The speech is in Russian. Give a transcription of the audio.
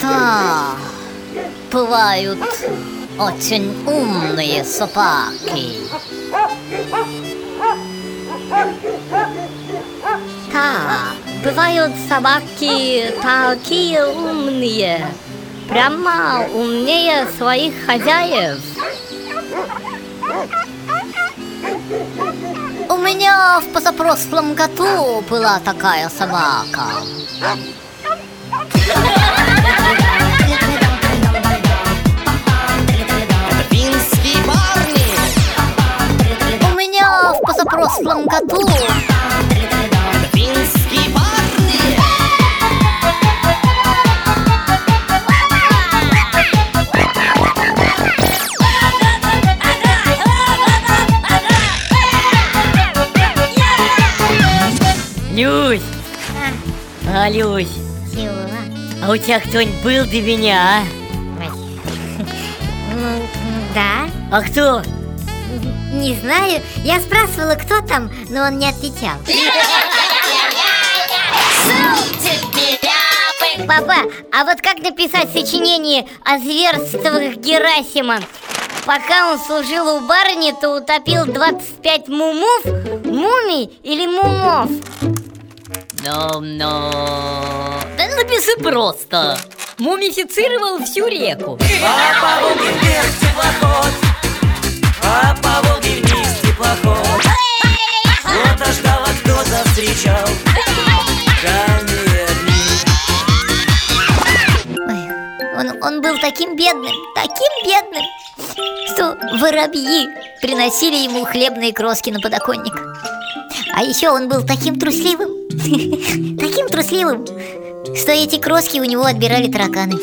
Да, бывают очень умные собаки. Да, бывают собаки такие умные, прямо умнее своих хозяев. У меня в позапрошлом году была такая собака. У меня в позапрошлом году Люсь! А, Люсь, Чего? а у тебя кто-нибудь был до меня, Ну, да, а? А кто? не знаю. Я спрашивала, кто там, но он не отвечал. Папа, а вот как написать сочинение о зверствах Герасима? Пока он служил у барыни, то утопил 25 мумов, мумий или мумов? Ну... Да напиши просто. Мумифицировал всю реку. А по Волге вверх теплоход А по Волге вниз теплоход Кто-то ждал, а кто-то встречал Ой, он, он был таким бедным, таким бедным, что воробьи приносили ему хлебные кроски на подоконник. А еще он был таким трусливым, таким трусливым, что эти кроски у него отбирали тараканы.